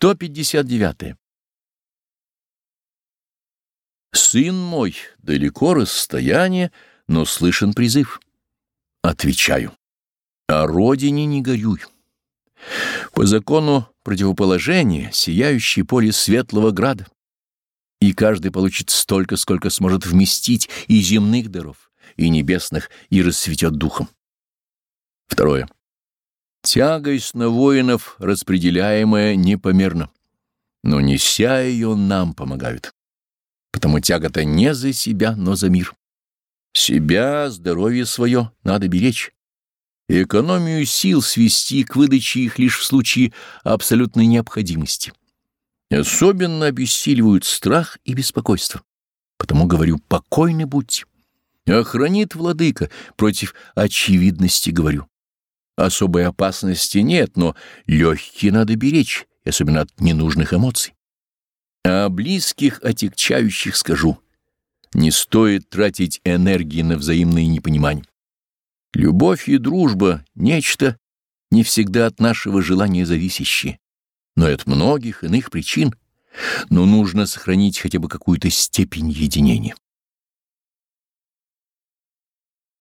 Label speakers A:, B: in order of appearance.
A: 159. Сын мой, далеко расстояние, но слышен призыв. Отвечаю. О родине не горюй. По закону противоположения сияющее поле светлого града, и каждый получит столько, сколько сможет вместить и земных даров, и небесных, и расцветет духом. Второе. Тягость на воинов, распределяемая непомерно, но неся ее нам помогают. Потому тяга-то не за себя, но за мир. Себя, здоровье свое надо беречь. Экономию сил свести к выдаче их лишь в случае абсолютной необходимости. Особенно обессиливают страх и беспокойство. Потому говорю, покойны будьте. Охранит владыка, против очевидности говорю. Особой опасности нет, но легкие надо беречь, особенно от ненужных эмоций. А близких отягчающих скажу. Не стоит тратить энергии на взаимное непонимание. Любовь и дружба — нечто не всегда от нашего желания зависящее, но и от многих иных причин, но нужно сохранить хотя бы какую-то степень единения.